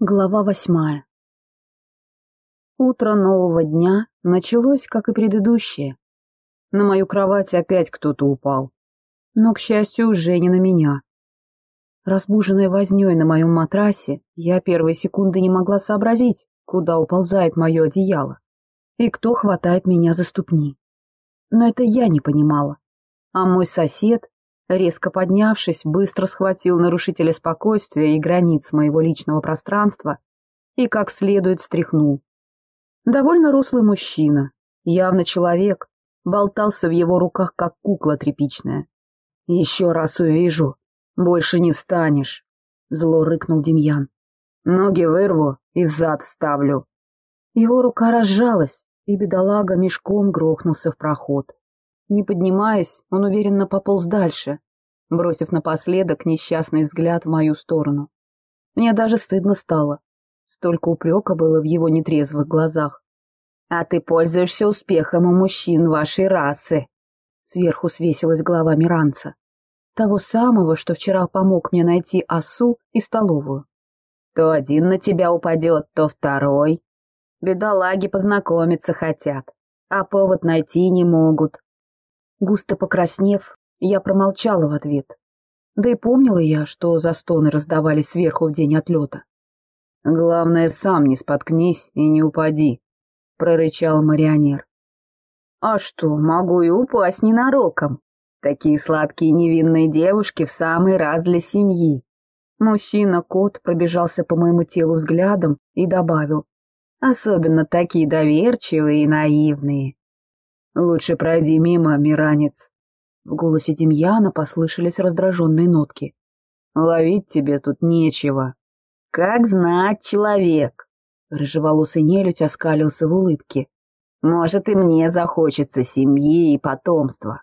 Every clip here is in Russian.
Глава восьмая Утро нового дня началось, как и предыдущее. На мою кровать опять кто-то упал. Но, к счастью, уже не на меня. Разбуженная вознёй на моем матрасе, я первые секунды не могла сообразить, куда уползает мое одеяло и кто хватает меня за ступни. Но это я не понимала. А мой сосед, резко поднявшись, быстро схватил нарушителя спокойствия и границ моего личного пространства и как следует стряхнул. Довольно рослый мужчина, явно человек, болтался в его руках, как кукла тряпичная. «Еще раз увижу, больше не встанешь», — зло рыкнул Демьян. «Ноги вырву и взад вставлю». Его рука разжалась, и бедолага мешком грохнулся в проход. Не поднимаясь, он уверенно пополз дальше, бросив напоследок несчастный взгляд в мою сторону. Мне даже стыдно стало. Столько упрека было в его нетрезвых глазах. «А ты пользуешься успехом у мужчин вашей расы!» Сверху свесилась голова Миранца. Того самого, что вчера помог мне найти осу и столовую. То один на тебя упадет, то второй. Бедолаги познакомиться хотят, а повод найти не могут. Густо покраснев, я промолчала в ответ. Да и помнила я, что за стоны раздавались сверху в день отлета. «Главное, сам не споткнись и не упади», — прорычал марионер. «А что, могу и упасть ненароком. Такие сладкие невинные девушки в самый раз для семьи». Мужчина-кот пробежался по моему телу взглядом и добавил. «Особенно такие доверчивые и наивные». «Лучше пройди мимо, миранец», в голосе Демьяна послышались раздраженные нотки. «Ловить тебе тут нечего». «Как знать, человек!» Рыжеволосый нелюдь оскалился в улыбке. «Может, и мне захочется семьи и потомства».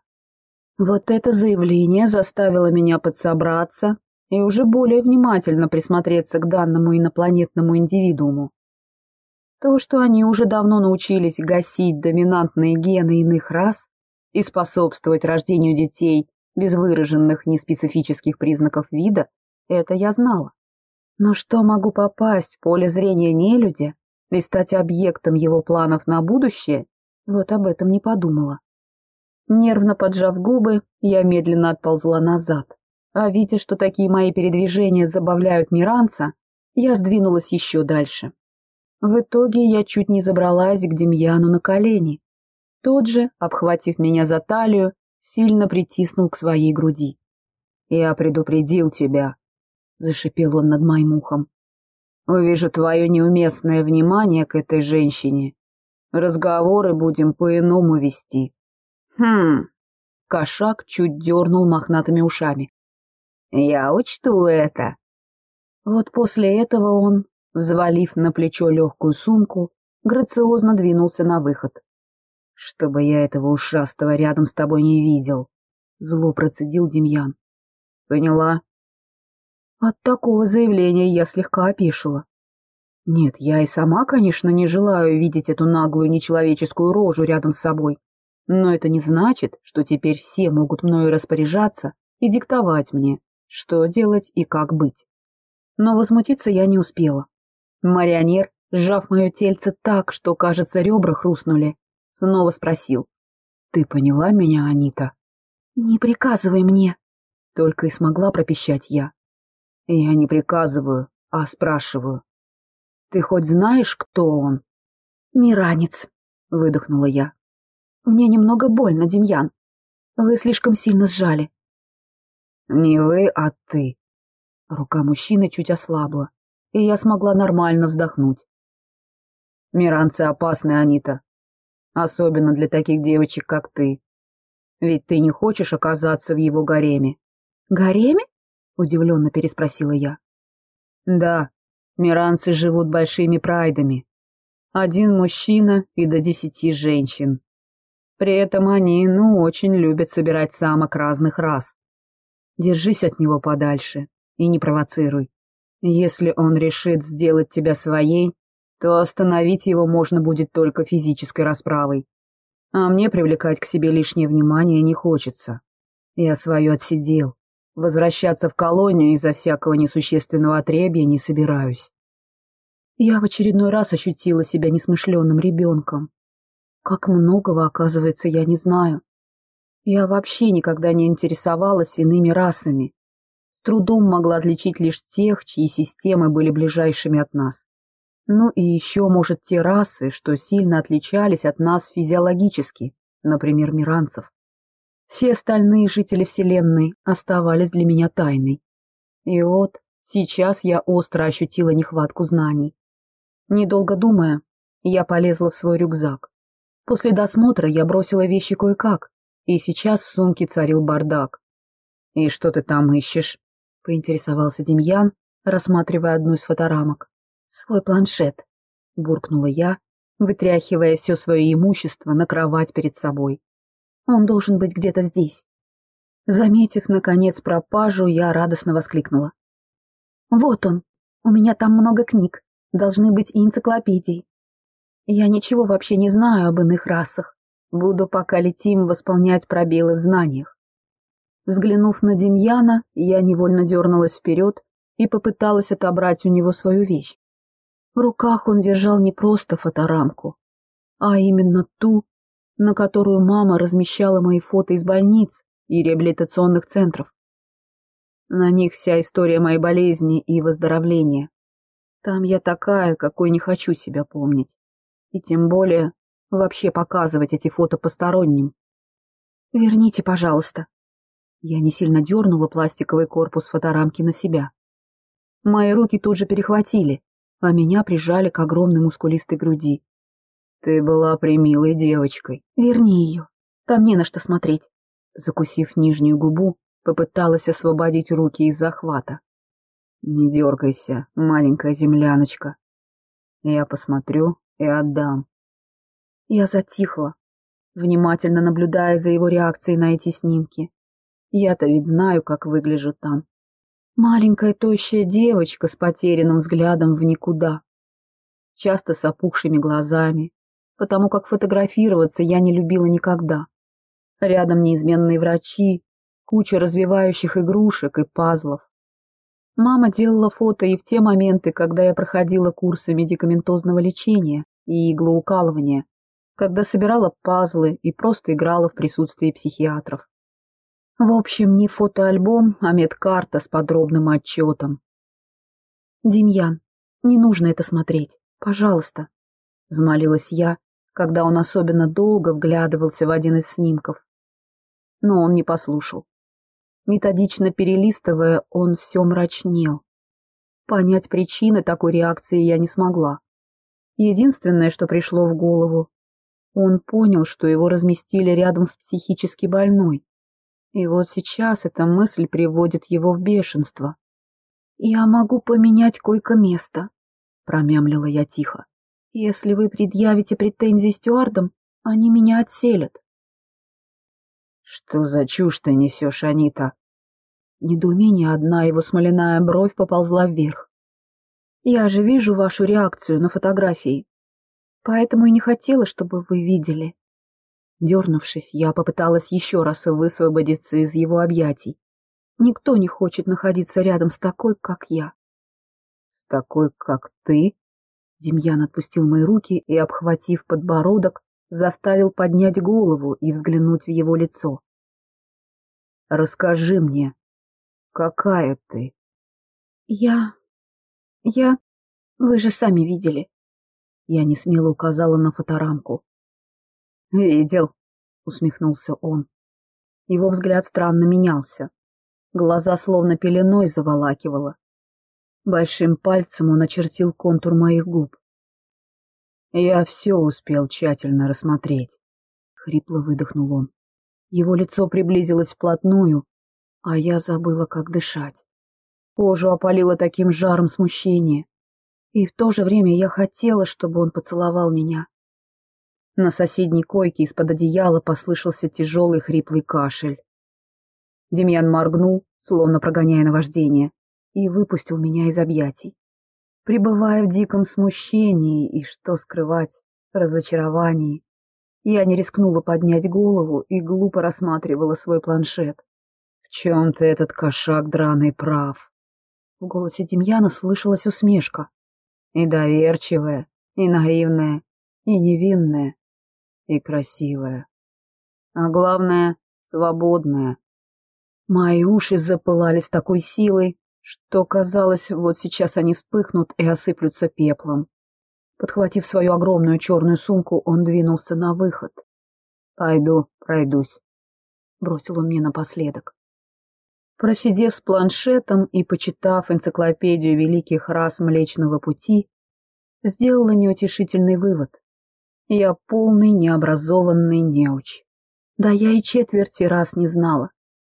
Вот это заявление заставило меня подсобраться и уже более внимательно присмотреться к данному инопланетному индивидууму. То, что они уже давно научились гасить доминантные гены иных рас, и способствовать рождению детей без выраженных неспецифических признаков вида, это я знала. Но что могу попасть в поле зрения нелюдя и стать объектом его планов на будущее, вот об этом не подумала. Нервно поджав губы, я медленно отползла назад, а видя, что такие мои передвижения забавляют Миранца, я сдвинулась еще дальше. В итоге я чуть не забралась к Демьяну на колени, тот же, обхватив меня за талию, сильно притиснул к своей груди. «Я предупредил тебя», — зашипел он над моим ухом. «Увижу твое неуместное внимание к этой женщине. Разговоры будем по-иному вести». «Хм...» — кошак чуть дернул мохнатыми ушами. «Я учту это». Вот после этого он, взвалив на плечо легкую сумку, грациозно двинулся на выход. «Чтобы я этого ушастого рядом с тобой не видел», — зло процедил Демьян. «Поняла?» От такого заявления я слегка опешила. Нет, я и сама, конечно, не желаю видеть эту наглую нечеловеческую рожу рядом с собой, но это не значит, что теперь все могут мною распоряжаться и диктовать мне, что делать и как быть. Но возмутиться я не успела. Марионер, сжав мое тельце так, что, кажется, ребра хрустнули, Снова спросил. «Ты поняла меня, Анита?» «Не приказывай мне», — только и смогла пропищать я. «Я не приказываю, а спрашиваю. Ты хоть знаешь, кто он?» «Миранец», — выдохнула я. «Мне немного больно, Демьян. Вы слишком сильно сжали». «Не вы, а ты». Рука мужчины чуть ослабла, и я смогла нормально вздохнуть. «Миранцы опасны, Анита. Особенно для таких девочек, как ты. Ведь ты не хочешь оказаться в его гареме. Гареме? Удивленно переспросила я. Да, миранцы живут большими прайдами. Один мужчина и до десяти женщин. При этом они, ну, очень любят собирать самок разных рас. Держись от него подальше и не провоцируй. Если он решит сделать тебя своей, то остановить его можно будет только физической расправой. А мне привлекать к себе лишнее внимание не хочется. Я свое отсидел. Возвращаться в колонию из-за всякого несущественного отребья не собираюсь. Я в очередной раз ощутила себя несмышленным ребенком. Как многого, оказывается, я не знаю. Я вообще никогда не интересовалась иными расами. Трудом могла отличить лишь тех, чьи системы были ближайшими от нас. Ну и еще, может, те расы, что сильно отличались от нас физиологически, например, миранцев. Все остальные жители Вселенной оставались для меня тайной. И вот сейчас я остро ощутила нехватку знаний. Недолго думая, я полезла в свой рюкзак. После досмотра я бросила вещи кое-как, и сейчас в сумке царил бардак. «И что ты там ищешь?» — поинтересовался Демьян, рассматривая одну из фоторамок. «Свой планшет», — буркнула я, вытряхивая все свое имущество на кровать перед собой. «Он должен быть где-то здесь». Заметив, наконец, пропажу, я радостно воскликнула. «Вот он! У меня там много книг, должны быть и энциклопедии. Я ничего вообще не знаю об иных расах. Буду, пока летим, восполнять пробелы в знаниях. Взглянув на Демьяна, я невольно дернулась вперед и попыталась отобрать у него свою вещь. В руках он держал не просто фоторамку, а именно ту, на которую мама размещала мои фото из больниц и реабилитационных центров. На них вся история моей болезни и выздоровления. Там я такая, какой не хочу себя помнить. И тем более вообще показывать эти фото посторонним. «Верните, пожалуйста». Я не сильно дернула пластиковый корпус фоторамки на себя. Мои руки тут же перехватили, а меня прижали к огромной мускулистой груди. «Ты была примилой девочкой. Верни ее. Там не на что смотреть». Закусив нижнюю губу, попыталась освободить руки из захвата. «Не дергайся, маленькая земляночка. Я посмотрю и отдам. Я затихла, внимательно наблюдая за его реакцией на эти снимки. Я-то ведь знаю, как выгляжу там. Маленькая тощая девочка с потерянным взглядом в никуда. Часто с опухшими глазами, потому как фотографироваться я не любила никогда. Рядом неизменные врачи, куча развивающих игрушек и пазлов. Мама делала фото и в те моменты, когда я проходила курсы медикаментозного лечения и иглоукалывания, когда собирала пазлы и просто играла в присутствии психиатров. В общем, не фотоальбом, а медкарта с подробным отчетом. «Демьян, не нужно это смотреть, пожалуйста», — взмолилась я, когда он особенно долго вглядывался в один из снимков. Но он не послушал. Методично перелистывая, он все мрачнел. Понять причины такой реакции я не смогла. Единственное, что пришло в голову, он понял, что его разместили рядом с психически больной. И вот сейчас эта мысль приводит его в бешенство. «Я могу поменять койко-место», — промямлила я тихо. «Если вы предъявите претензии стюардам, они меня отселят». «Что за чушь ты несешь, Анита?» Недоумение одна его смоляная бровь поползла вверх. «Я же вижу вашу реакцию на фотографии поэтому и не хотела, чтобы вы видели. Дернувшись, я попыталась еще раз высвободиться из его объятий. Никто не хочет находиться рядом с такой, как я. — С такой, как ты? Демьян отпустил мои руки и, обхватив подбородок, заставил поднять голову и взглянуть в его лицо. — Расскажи мне, какая ты? — Я... я... Вы же сами видели. Я не смело указала на фоторамку. «Видел», — усмехнулся он. Его взгляд странно менялся. Глаза словно пеленой заволакивало. Большим пальцем он очертил контур моих губ. «Я все успел тщательно рассмотреть», — хрипло выдохнул он. Его лицо приблизилось вплотную, а я забыла, как дышать. Кожу опалило таким жаром смущения, и в то же время я хотела, чтобы он поцеловал меня. На соседней койке из-под одеяла послышался тяжелый хриплый кашель. Демьян моргнул, словно прогоняя наваждение, и выпустил меня из объятий. Пребывая в диком смущении и, что скрывать, разочаровании, я не рискнула поднять голову и глупо рассматривала свой планшет. «В чем-то этот кошак драный прав». В голосе Демьяна слышалась усмешка. И доверчивая, и наивная, и невинная, и красивая. А главное, свободная. Мои уши запылали с такой силой, что казалось, вот сейчас они вспыхнут и осыплются пеплом. Подхватив свою огромную черную сумку, он двинулся на выход. «Пойду, пройдусь», — бросил он мне напоследок. Просидев с планшетом и почитав энциклопедию великих рас Млечного Пути, сделала неутешительный вывод. Я полный необразованный неуч. Да я и четверти раз не знала.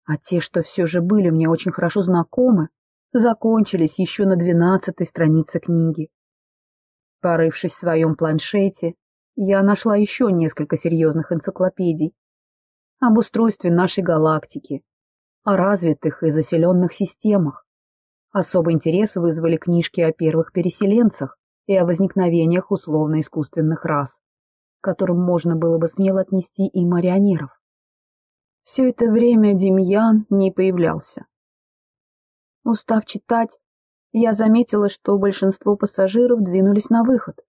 А те, что все же были мне очень хорошо знакомы, закончились еще на двенадцатой странице книги. Порывшись в своем планшете, я нашла еще несколько серьезных энциклопедий об устройстве нашей галактики, о развитых и заселенных системах. Особый интерес вызвали книжки о первых переселенцах и о возникновениях условно-искусственных рас, к которым можно было бы смело отнести и марионеров. Все это время Демьян не появлялся. Устав читать, я заметила, что большинство пассажиров двинулись на выход.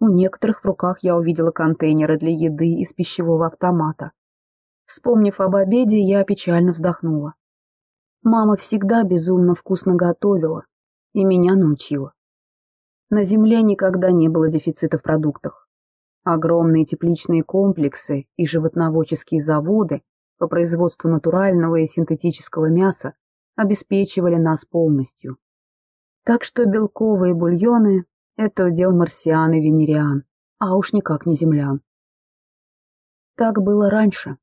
У некоторых в руках я увидела контейнеры для еды из пищевого автомата. Вспомнив об обеде, я печально вздохнула. Мама всегда безумно вкусно готовила и меня научила. На земле никогда не было дефицита в продуктах. Огромные тепличные комплексы и животноводческие заводы по производству натурального и синтетического мяса обеспечивали нас полностью. Так что белковые бульоны – это удел марсиан и венериан, а уж никак не землян. Так было раньше.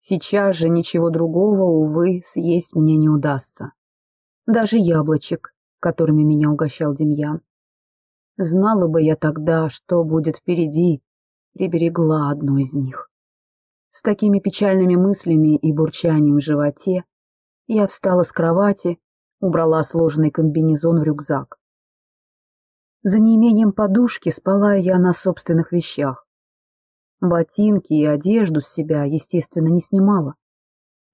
Сейчас же ничего другого, увы, съесть мне не удастся. Даже яблочек, которыми меня угощал Демьян. Знала бы я тогда, что будет впереди, приберегла одно из них. С такими печальными мыслями и бурчанием в животе я встала с кровати, убрала сложенный комбинезон в рюкзак. За неимением подушки спала я на собственных вещах. Ботинки и одежду с себя, естественно, не снимала.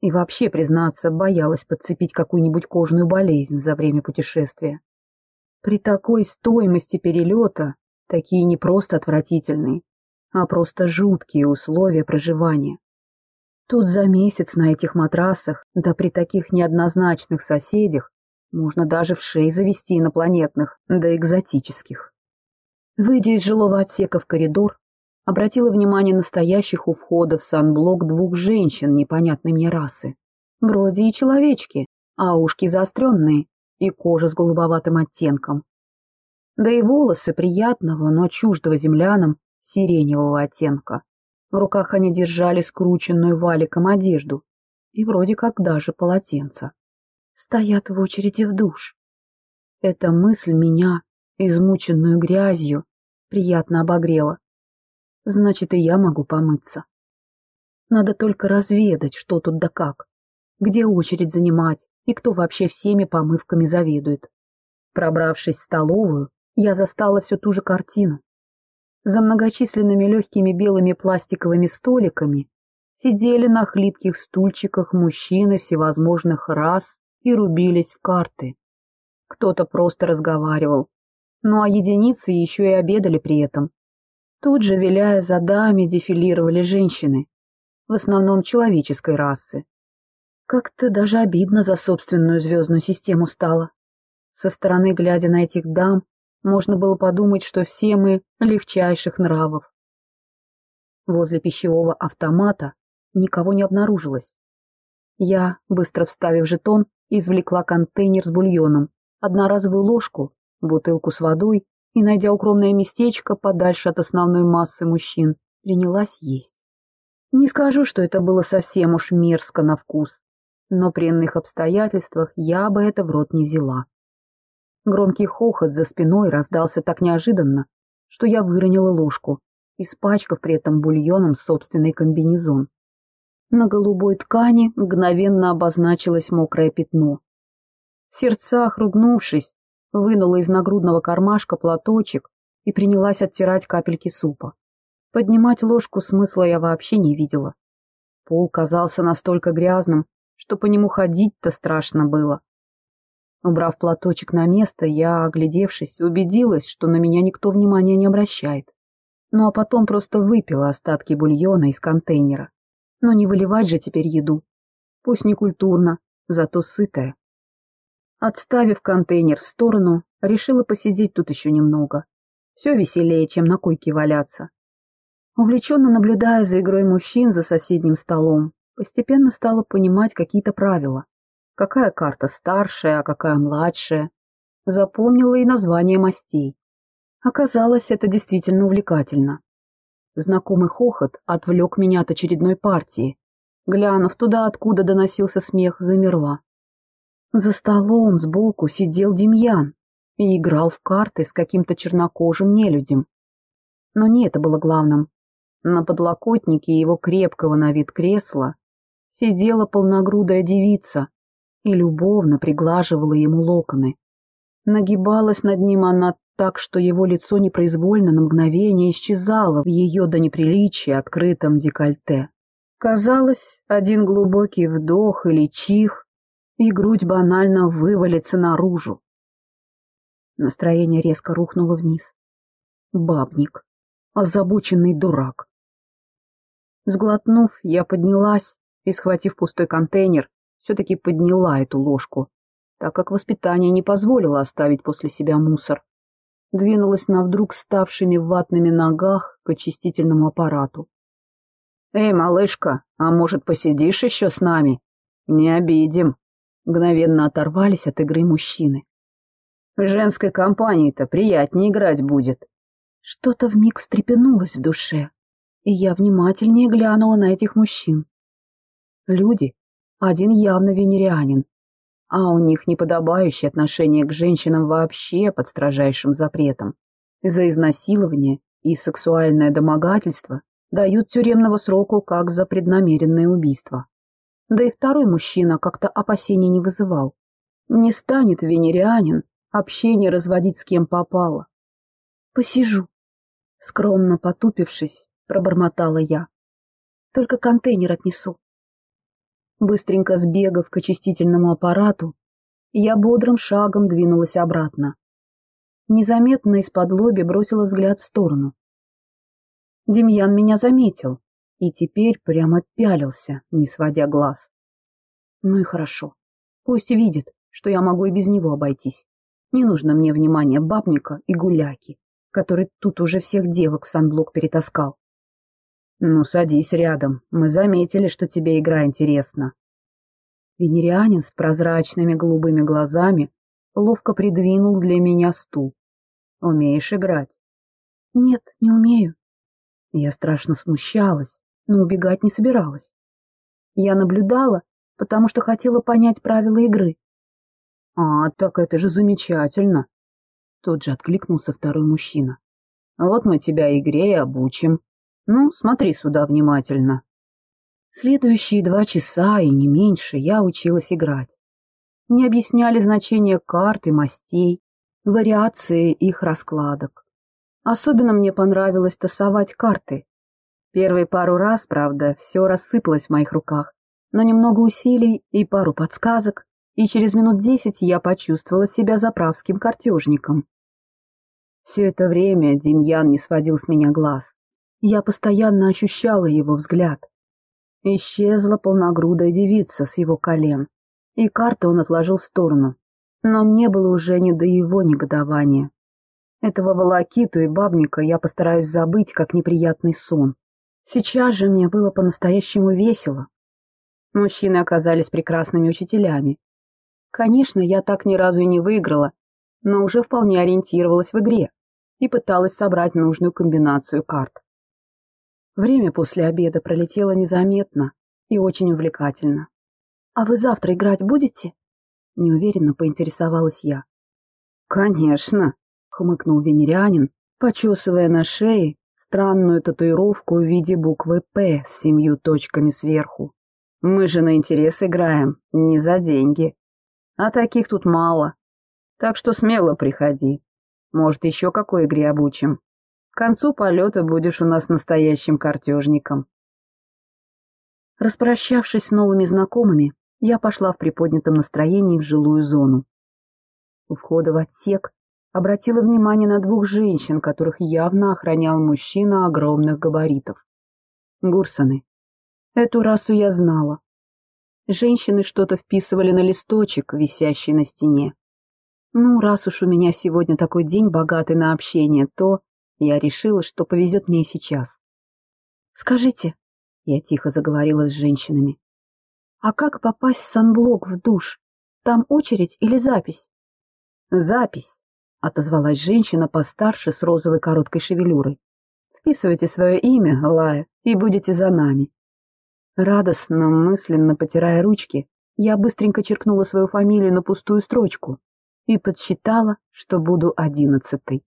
И вообще, признаться, боялась подцепить какую-нибудь кожную болезнь за время путешествия. При такой стоимости перелета такие не просто отвратительные, а просто жуткие условия проживания. Тут за месяц на этих матрасах, да при таких неоднозначных соседях, можно даже в шеи завести инопланетных, да экзотических. Выйдя из жилого отсека в коридор, обратила внимание настоящих у входа в санблок двух женщин непонятной мне расы. Вроде и человечки, а ушки заостренные, и кожа с голубоватым оттенком. Да и волосы приятного, но чуждого землянам сиреневого оттенка. В руках они держали скрученную валиком одежду и вроде как даже полотенца. Стоят в очереди в душ. Эта мысль меня, измученную грязью, приятно обогрела. Значит, и я могу помыться. Надо только разведать, что тут да как, где очередь занимать и кто вообще всеми помывками заведует. Пробравшись в столовую, я застала всю ту же картину. За многочисленными легкими белыми пластиковыми столиками сидели на хлипких стульчиках мужчины всевозможных рас и рубились в карты. Кто-то просто разговаривал, ну а единицы еще и обедали при этом. Тут же, виляя задами, дефилировали женщины, в основном человеческой расы. Как-то даже обидно за собственную звездную систему стало. Со стороны, глядя на этих дам, можно было подумать, что все мы легчайших нравов. Возле пищевого автомата никого не обнаружилось. Я, быстро вставив жетон, извлекла контейнер с бульоном, одноразовую ложку, бутылку с водой и, найдя укромное местечко подальше от основной массы мужчин, принялась есть. Не скажу, что это было совсем уж мерзко на вкус но при иных обстоятельствах я бы это в рот не взяла. Громкий хохот за спиной раздался так неожиданно, что я выронила ложку, испачкав при этом бульоном собственный комбинезон. На голубой ткани мгновенно обозначилось мокрое пятно. В сердцах, ругнувшись, вынула из нагрудного кармашка платочек и принялась оттирать капельки супа. Поднимать ложку смысла я вообще не видела. Пол казался настолько грязным, что по нему ходить-то страшно было. Убрав платочек на место, я, оглядевшись, убедилась, что на меня никто внимания не обращает. Ну а потом просто выпила остатки бульона из контейнера. Но не выливать же теперь еду. Пусть не культурно, зато сытая. Отставив контейнер в сторону, решила посидеть тут еще немного. Все веселее, чем на койке валяться. Увлеченно наблюдая за игрой мужчин за соседним столом, постепенно стала понимать какие-то правила. Какая карта старшая, а какая младшая. Запомнила и название мастей. Оказалось, это действительно увлекательно. Знакомый хохот отвлек меня от очередной партии. Глянув туда, откуда доносился смех, замерла. За столом сбоку сидел Демьян и играл в карты с каким-то чернокожим нелюдем. Но не это было главным. На подлокотнике его крепкого на вид кресла сидела полногрудая девица и любовно приглаживала ему локоны. Нагибалась над ним она так, что его лицо непроизвольно на мгновение исчезало в ее до неприличия открытом декольте. Казалось, один глубокий вдох или чих, и грудь банально вывалится наружу. Настроение резко рухнуло вниз. Бабник. Озабоченный дурак. Сглотнув, я поднялась и, схватив пустой контейнер, все-таки подняла эту ложку, так как воспитание не позволило оставить после себя мусор. Двинулась на вдруг ставшими ватными ногах к очистительному аппарату. «Эй, малышка, а может, посидишь еще с нами? Не обидим!» Мгновенно оторвались от игры мужчины. «В женской компании-то приятнее играть будет». Что-то вмиг встрепенулось в душе и я внимательнее глянула на этих мужчин. Люди, один явно венерианин, а у них неподобающее отношение к женщинам вообще под строжайшим запретом. За изнасилование и сексуальное домогательство дают тюремного сроку как за преднамеренное убийство. Да и второй мужчина как-то опасений не вызывал. Не станет венерианин общение разводить с кем попало. Посижу. Скромно потупившись, пробормотала я. Только контейнер отнесу. Быстренько сбегав к очистительному аппарату, я бодрым шагом двинулась обратно. Незаметно из-под лоби бросила взгляд в сторону. Демьян меня заметил и теперь прямо пялился, не сводя глаз. Ну и хорошо. Пусть видит, что я могу и без него обойтись. Не нужно мне внимания бабника и гуляки, который тут уже всех девок в санблок перетаскал. «Ну, садись рядом. Мы заметили, что тебе игра интересна». Венерианин с прозрачными голубыми глазами ловко придвинул для меня стул. «Умеешь играть?» «Нет, не умею». Я страшно смущалась, но убегать не собиралась. Я наблюдала, потому что хотела понять правила игры. «А, так это же замечательно!» Тут же откликнулся второй мужчина. «Вот мы тебя игре и обучим. Ну, смотри сюда внимательно. Следующие два часа и не меньше я училась играть. Не объясняли значение карт и мастей, вариации их раскладок. Особенно мне понравилось тасовать карты. Первые пару раз, правда, все рассыпалось в моих руках, но немного усилий и пару подсказок, и через минут десять я почувствовала себя заправским картежником. Все это время Демьян не сводил с меня глаз. Я постоянно ощущала его взгляд. Исчезла полногрудая девица с его колен, и карту он отложил в сторону. Но мне было уже не до его негодования. Этого волокиту и бабника я постараюсь забыть, как неприятный сон. Сейчас же мне было по-настоящему весело. Мужчины оказались прекрасными учителями. Конечно, я так ни разу и не выиграла, но уже вполне ориентировалась в игре и пыталась собрать нужную комбинацию карт. Время после обеда пролетело незаметно и очень увлекательно. «А вы завтра играть будете?» Неуверенно поинтересовалась я. «Конечно», — хмыкнул венерианин, почесывая на шее странную татуировку в виде буквы «П» с семью точками сверху. «Мы же на интерес играем, не за деньги. А таких тут мало. Так что смело приходи. Может, еще какой игре обучим?» Концу полета будешь у нас настоящим картежником. Распрощавшись с новыми знакомыми, я пошла в приподнятом настроении в жилую зону. У входа в отсек обратила внимание на двух женщин, которых явно охранял мужчина огромных габаритов. Гурсоны. Эту расу я знала. Женщины что-то вписывали на листочек, висящий на стене. Ну, раз уж у меня сегодня такой день богатый на общение, то я решила, что повезет мне и сейчас. «Скажите», — я тихо заговорила с женщинами, «а как попасть в санблок в душ? Там очередь или запись?» «Запись», — отозвалась женщина постарше с розовой короткой шевелюрой. «Вписывайте свое имя, Лая, и будете за нами». Радостно, мысленно потирая ручки, я быстренько черкнула свою фамилию на пустую строчку и подсчитала, что буду одиннадцатой.